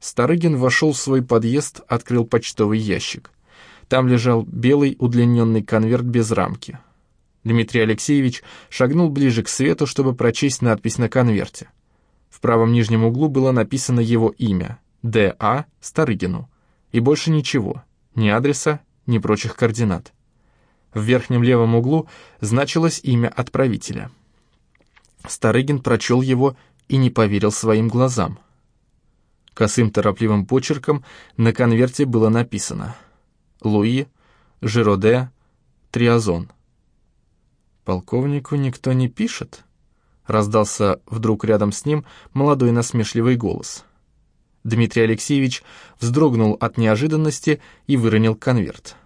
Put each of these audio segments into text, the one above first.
Старыгин вошел в свой подъезд, открыл почтовый ящик. Там лежал белый удлиненный конверт без рамки. Дмитрий Алексеевич шагнул ближе к свету, чтобы прочесть надпись на конверте. В правом нижнем углу было написано его имя — Д.А. Старыгину. И больше ничего, ни адреса, ни прочих координат. В верхнем левом углу значилось имя отправителя. Старыгин прочел его и не поверил своим глазам. Косым торопливым почерком на конверте было написано «Луи, Жироде, Триазон». «Полковнику никто не пишет?» — раздался вдруг рядом с ним молодой насмешливый голос. Дмитрий Алексеевич вздрогнул от неожиданности и выронил конверт.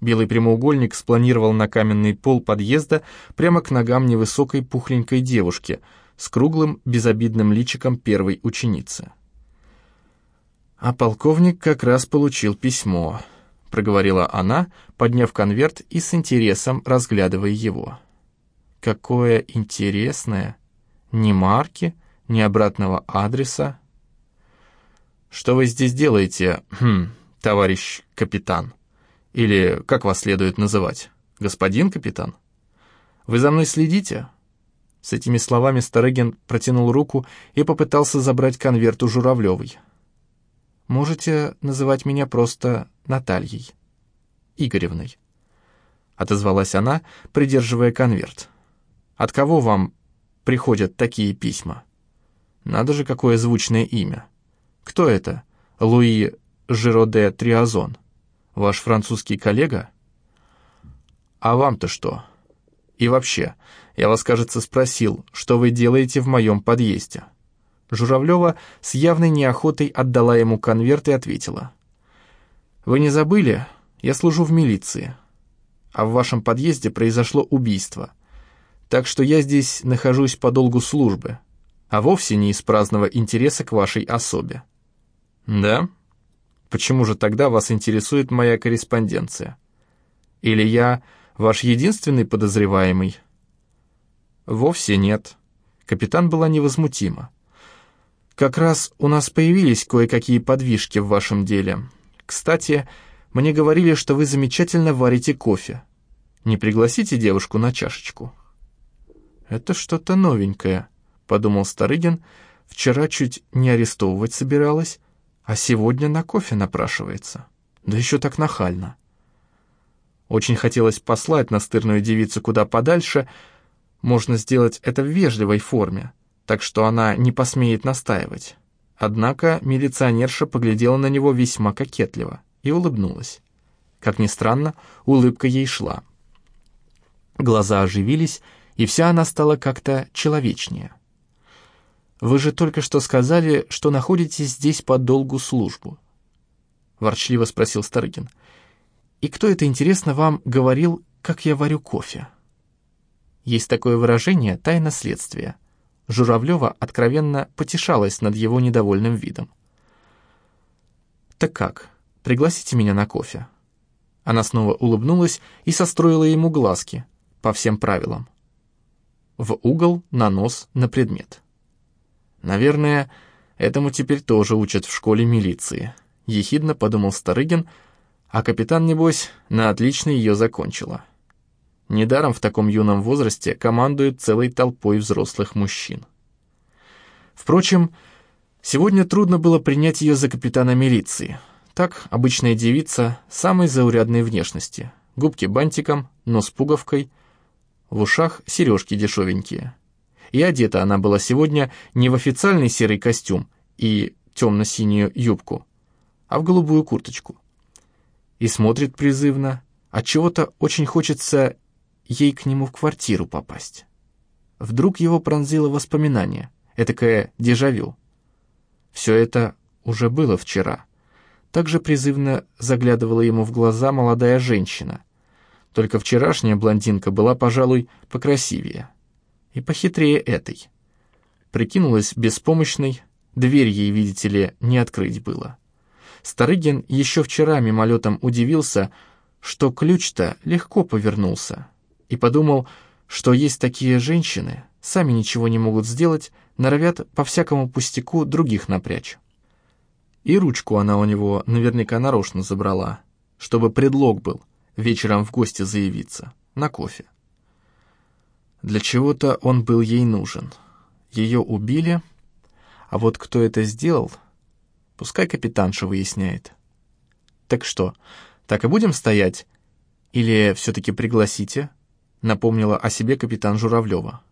Белый прямоугольник спланировал на каменный пол подъезда прямо к ногам невысокой пухленькой девушки с круглым безобидным личиком первой ученицы. «А полковник как раз получил письмо», — проговорила она, подняв конверт и с интересом разглядывая его. «Какое интересное! Ни марки, ни обратного адреса». «Что вы здесь делаете, хм, товарищ капитан?» Или как вас следует называть? Господин капитан? Вы за мной следите?» С этими словами Старыгин протянул руку и попытался забрать конверт у Журавлевой. «Можете называть меня просто Натальей Игоревной», — отозвалась она, придерживая конверт. «От кого вам приходят такие письма? Надо же, какое звучное имя. Кто это? Луи Жироде Триазон?» Ваш французский коллега? А вам-то что? И вообще, я вас, кажется, спросил, что вы делаете в моем подъезде. Журавлева с явной неохотой отдала ему конверт и ответила. «Вы не забыли? Я служу в милиции. А в вашем подъезде произошло убийство. Так что я здесь нахожусь по долгу службы, а вовсе не из праздного интереса к вашей особе». «Да?» Почему же тогда вас интересует моя корреспонденция? Или я ваш единственный подозреваемый? Вовсе нет. Капитан была невозмутима. Как раз у нас появились кое-какие подвижки в вашем деле. Кстати, мне говорили, что вы замечательно варите кофе. Не пригласите девушку на чашечку? Это что-то новенькое, подумал Старыгин. Вчера чуть не арестовывать собиралась, а сегодня на кофе напрашивается. Да еще так нахально. Очень хотелось послать настырную девицу куда подальше. Можно сделать это в вежливой форме, так что она не посмеет настаивать. Однако милиционерша поглядела на него весьма кокетливо и улыбнулась. Как ни странно, улыбка ей шла. Глаза оживились, и вся она стала как-то человечнее. Вы же только что сказали, что находитесь здесь по долгу службу. Ворчливо спросил Старыгин. И кто это, интересно, вам говорил, как я варю кофе? Есть такое выражение «тайна следствия». Журавлева откровенно потешалась над его недовольным видом. «Так как, пригласите меня на кофе?» Она снова улыбнулась и состроила ему глазки, по всем правилам. В угол, на нос, на предмет. Наверное, этому теперь тоже учат в школе милиции. Ехидно подумал Старыгин, а капитан, небось, на отлично ее закончила. Недаром в таком юном возрасте командует целой толпой взрослых мужчин. Впрочем, сегодня трудно было принять ее за капитана милиции. Так, обычная девица самой заурядной внешности. Губки бантиком, нос пуговкой, в ушах сережки дешевенькие и одета она была сегодня не в официальный серый костюм и темно-синюю юбку, а в голубую курточку. И смотрит призывно, от чего то очень хочется ей к нему в квартиру попасть. Вдруг его пронзило воспоминание, этакое дежавю. Все это уже было вчера. Также призывно заглядывала ему в глаза молодая женщина. Только вчерашняя блондинка была, пожалуй, покрасивее и похитрее этой. Прикинулась беспомощной, дверь ей, видите ли, не открыть было. Старыгин еще вчера мимолетом удивился, что ключ-то легко повернулся, и подумал, что есть такие женщины, сами ничего не могут сделать, норовят по всякому пустяку других напрячь. И ручку она у него наверняка нарочно забрала, чтобы предлог был вечером в гости заявиться, на кофе. Для чего-то он был ей нужен. Ее убили, а вот кто это сделал, пускай капитанша выясняет. Так что, так и будем стоять? Или все-таки пригласите?» — напомнила о себе капитан Журавлева.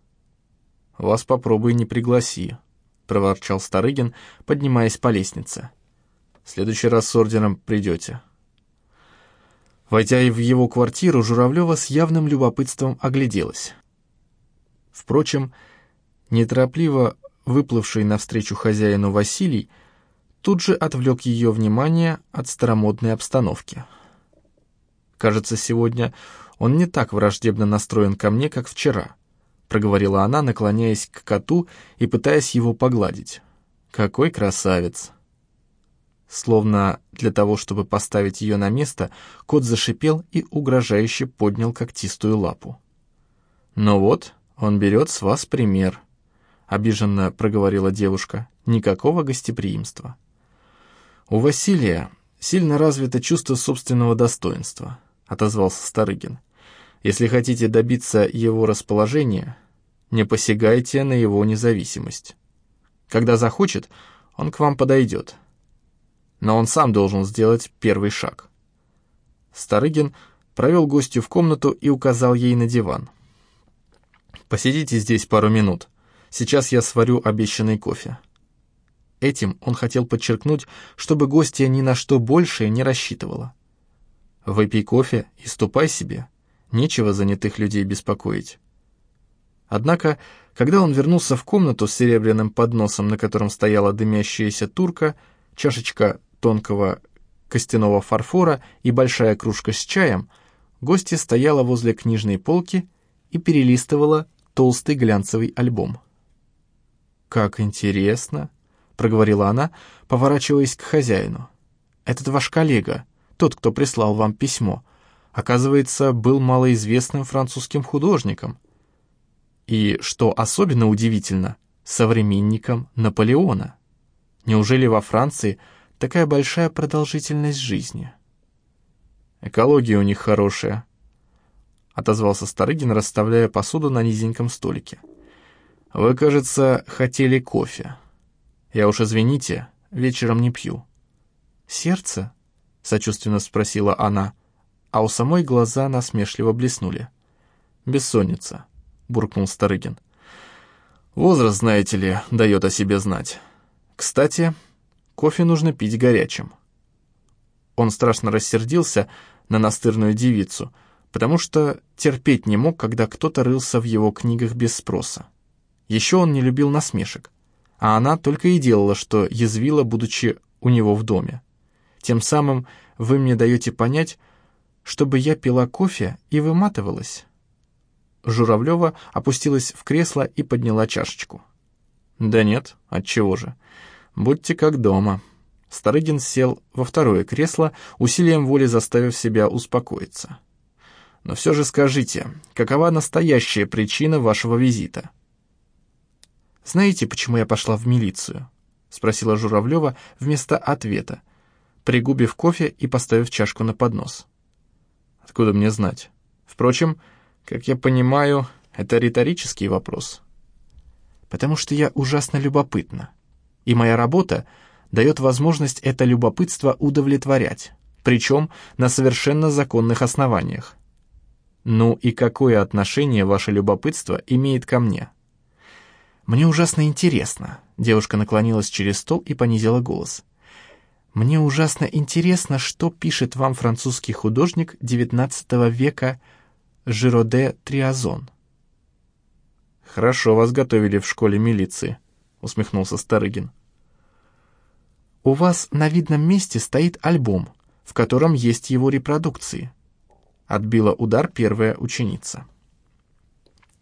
«Вас попробуй не пригласи», — проворчал Старыгин, поднимаясь по лестнице. «В следующий раз с ордером придете». Войдя в его квартиру, Журавлева с явным любопытством огляделась. Впрочем, неторопливо выплывший навстречу хозяину Василий тут же отвлек ее внимание от старомодной обстановки. «Кажется, сегодня он не так враждебно настроен ко мне, как вчера», проговорила она, наклоняясь к коту и пытаясь его погладить. «Какой красавец!» Словно для того, чтобы поставить ее на место, кот зашипел и угрожающе поднял когтистую лапу. «Ну вот, он берет с вас пример», — обиженно проговорила девушка. «Никакого гостеприимства». «У Василия сильно развито чувство собственного достоинства», — отозвался Старыгин. «Если хотите добиться его расположения, не посягайте на его независимость. Когда захочет, он к вам подойдет. Но он сам должен сделать первый шаг». Старыгин провел гостью в комнату и указал ей на диван. «Посидите здесь пару минут. Сейчас я сварю обещанный кофе». Этим он хотел подчеркнуть, чтобы гостья ни на что большее не рассчитывала. «Выпей кофе и ступай себе. Нечего занятых людей беспокоить». Однако, когда он вернулся в комнату с серебряным подносом, на котором стояла дымящаяся турка, чашечка тонкого костяного фарфора и большая кружка с чаем, гостья стояла возле книжной полки и перелистывала толстый глянцевый альбом. «Как интересно!» — проговорила она, поворачиваясь к хозяину. «Этот ваш коллега, тот, кто прислал вам письмо, оказывается, был малоизвестным французским художником. И, что особенно удивительно, современником Наполеона. Неужели во Франции такая большая продолжительность жизни?» «Экология у них хорошая», — отозвался Старыгин, расставляя посуду на низеньком столике. «Вы, кажется, хотели кофе». Я уж извините, вечером не пью». «Сердце?» — сочувственно спросила она, а у самой глаза насмешливо блеснули. «Бессонница», — буркнул Старыгин. «Возраст, знаете ли, дает о себе знать. Кстати, кофе нужно пить горячим». Он страшно рассердился на настырную девицу, потому что терпеть не мог, когда кто-то рылся в его книгах без спроса. Еще он не любил насмешек а она только и делала, что язвила, будучи у него в доме. Тем самым вы мне даете понять, чтобы я пила кофе и выматывалась». Журавлева опустилась в кресло и подняла чашечку. «Да нет, отчего же. Будьте как дома». Старыгин сел во второе кресло, усилием воли заставив себя успокоиться. «Но все же скажите, какова настоящая причина вашего визита?» «Знаете, почему я пошла в милицию?» — спросила Журавлева вместо ответа, пригубив кофе и поставив чашку на поднос. «Откуда мне знать? Впрочем, как я понимаю, это риторический вопрос». «Потому что я ужасно любопытна, и моя работа дает возможность это любопытство удовлетворять, причем на совершенно законных основаниях. Ну и какое отношение ваше любопытство имеет ко мне?» «Мне ужасно интересно», — девушка наклонилась через стол и понизила голос. «Мне ужасно интересно, что пишет вам французский художник XIX века Жироде Триазон». «Хорошо вас готовили в школе милиции», — усмехнулся Старыгин. «У вас на видном месте стоит альбом, в котором есть его репродукции», — отбила удар первая ученица.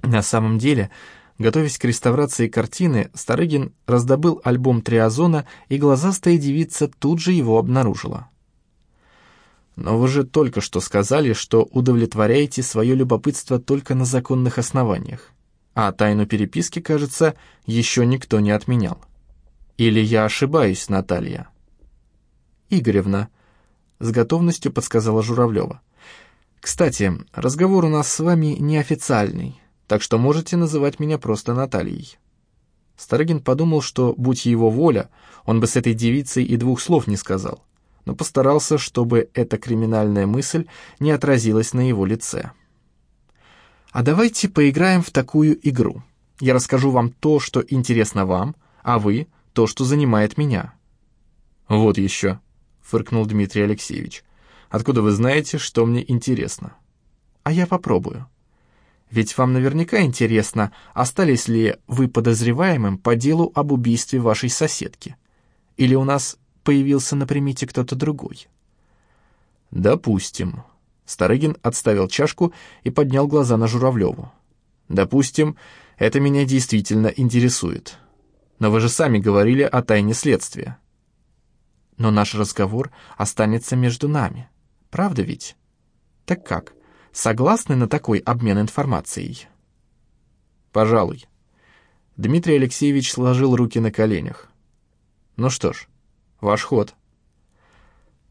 На самом деле Готовясь к реставрации картины, Старыгин раздобыл альбом Триазона, и глазастая девица тут же его обнаружила. «Но вы же только что сказали, что удовлетворяете свое любопытство только на законных основаниях, а тайну переписки, кажется, еще никто не отменял. Или я ошибаюсь, Наталья?» Игоревна», — с готовностью подсказала Журавлева. «Кстати, разговор у нас с вами неофициальный, так что можете называть меня просто Натальей». Старыгин подумал, что, будь его воля, он бы с этой девицей и двух слов не сказал, но постарался, чтобы эта криминальная мысль не отразилась на его лице. «А давайте поиграем в такую игру. Я расскажу вам то, что интересно вам, а вы — то, что занимает меня». «Вот еще», — фыркнул Дмитрий Алексеевич. «Откуда вы знаете, что мне интересно?» «А я попробую». Ведь вам наверняка интересно, остались ли вы подозреваемым по делу об убийстве вашей соседки? Или у нас появился на примете кто-то другой? Допустим. Старыгин отставил чашку и поднял глаза на Журавлеву. Допустим, это меня действительно интересует. Но вы же сами говорили о тайне следствия. Но наш разговор останется между нами. Правда ведь? Так как? Согласны на такой обмен информацией? Пожалуй. Дмитрий Алексеевич сложил руки на коленях. Ну что ж, ваш ход.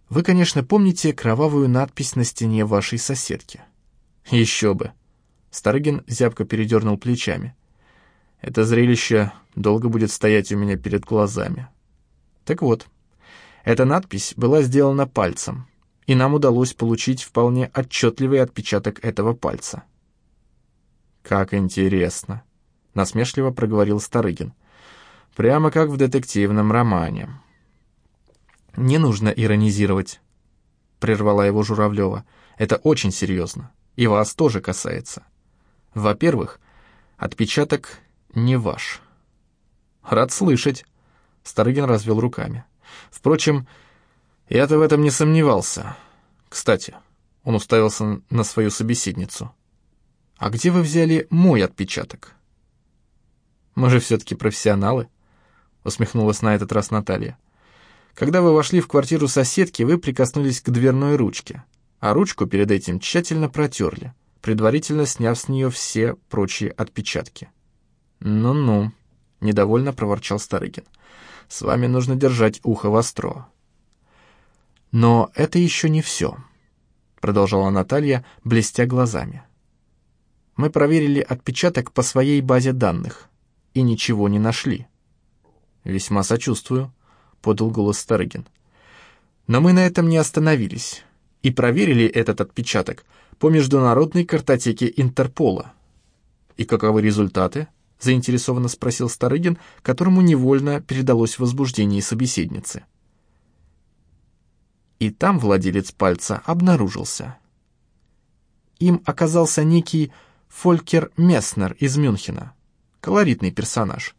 Вы, конечно, помните кровавую надпись на стене вашей соседки. Еще бы. Старыгин зябко передернул плечами. Это зрелище долго будет стоять у меня перед глазами. Так вот, эта надпись была сделана пальцем, и нам удалось получить вполне отчетливый отпечаток этого пальца. «Как интересно», — насмешливо проговорил Старыгин. «Прямо как в детективном романе». «Не нужно иронизировать», — прервала его Журавлева. «Это очень серьезно, и вас тоже касается. Во-первых, отпечаток не ваш». «Рад слышать», — Старыгин развел руками. «Впрочем, я-то в этом не сомневался. Кстати, он уставился на свою собеседницу. «А где вы взяли мой отпечаток?» «Мы же все-таки профессионалы», — усмехнулась на этот раз Наталья. «Когда вы вошли в квартиру соседки, вы прикоснулись к дверной ручке, а ручку перед этим тщательно протерли, предварительно сняв с нее все прочие отпечатки». «Ну-ну», — недовольно проворчал Старыгин. «С вами нужно держать ухо востро. «Но это еще не все», — продолжала Наталья, блестя глазами. «Мы проверили отпечаток по своей базе данных и ничего не нашли». «Весьма сочувствую», — подал голос Старыгин. «Но мы на этом не остановились и проверили этот отпечаток по международной картотеке Интерпола». «И каковы результаты?» — заинтересованно спросил Старыгин, которому невольно передалось возбуждение собеседницы и там владелец пальца обнаружился. Им оказался некий Фолькер Месснер из Мюнхена, колоритный персонаж.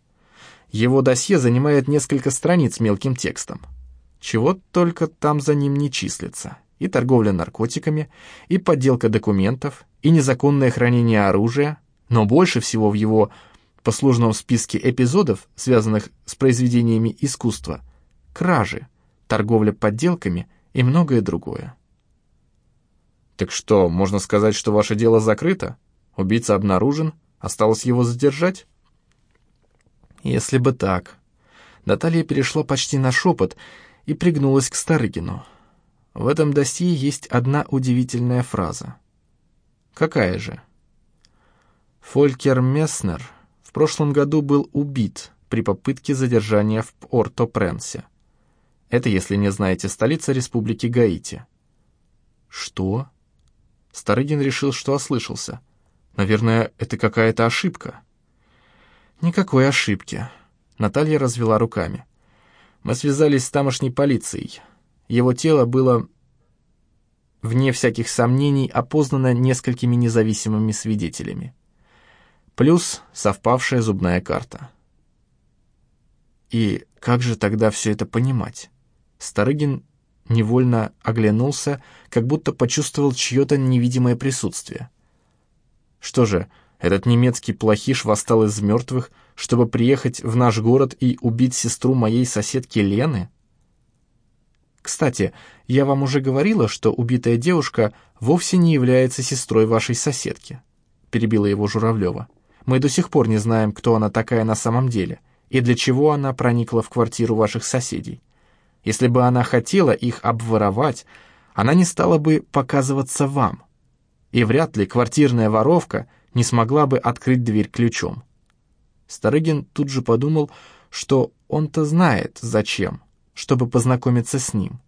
Его досье занимает несколько страниц мелким текстом. Чего только там за ним не числится. И торговля наркотиками, и подделка документов, и незаконное хранение оружия, но больше всего в его послужном списке эпизодов, связанных с произведениями искусства, кражи, торговля подделками – и многое другое. «Так что, можно сказать, что ваше дело закрыто? Убийца обнаружен, осталось его задержать?» «Если бы так». Наталья перешла почти на шепот и пригнулась к Старыгину. В этом досье есть одна удивительная фраза. «Какая же?» Фолькер Месснер в прошлом году был убит при попытке задержания в Порто-Пренсе. Это, если не знаете, столица республики Гаити». «Что?» Старыгин решил, что ослышался. «Наверное, это какая-то ошибка». «Никакой ошибки». Наталья развела руками. «Мы связались с тамошней полицией. Его тело было, вне всяких сомнений, опознано несколькими независимыми свидетелями. Плюс совпавшая зубная карта». «И как же тогда все это понимать?» Старыгин невольно оглянулся, как будто почувствовал чье-то невидимое присутствие. Что же, этот немецкий плохиш восстал из мертвых, чтобы приехать в наш город и убить сестру моей соседки Лены? Кстати, я вам уже говорила, что убитая девушка вовсе не является сестрой вашей соседки, перебила его Журавлева. Мы до сих пор не знаем, кто она такая на самом деле и для чего она проникла в квартиру ваших соседей. Если бы она хотела их обворовать, она не стала бы показываться вам. И вряд ли квартирная воровка не смогла бы открыть дверь ключом. Старыгин тут же подумал, что он-то знает, зачем, чтобы познакомиться с ним.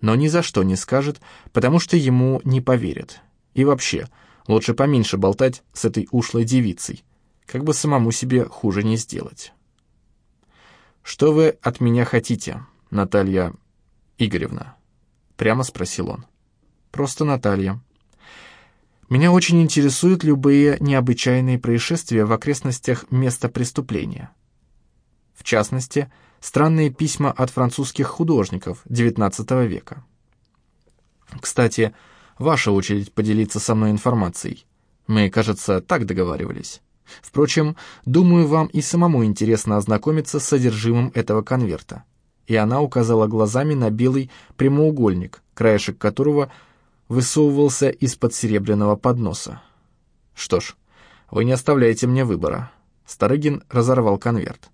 Но ни за что не скажет, потому что ему не поверят. И вообще, лучше поменьше болтать с этой ушлой девицей, как бы самому себе хуже не сделать. «Что вы от меня хотите, Наталья Игоревна?» — прямо спросил он. «Просто Наталья», меня очень интересуют любые необычайные происшествия в окрестностях места преступления. В частности, странные письма от французских художников XIX века. Кстати, ваша очередь поделиться со мной информацией. Мы, кажется, так договаривались. Впрочем, думаю, вам и самому интересно ознакомиться с содержимым этого конверта. И она указала глазами на белый прямоугольник, краешек которого – высовывался из-под серебряного подноса. «Что ж, вы не оставляете мне выбора». Старыгин разорвал конверт.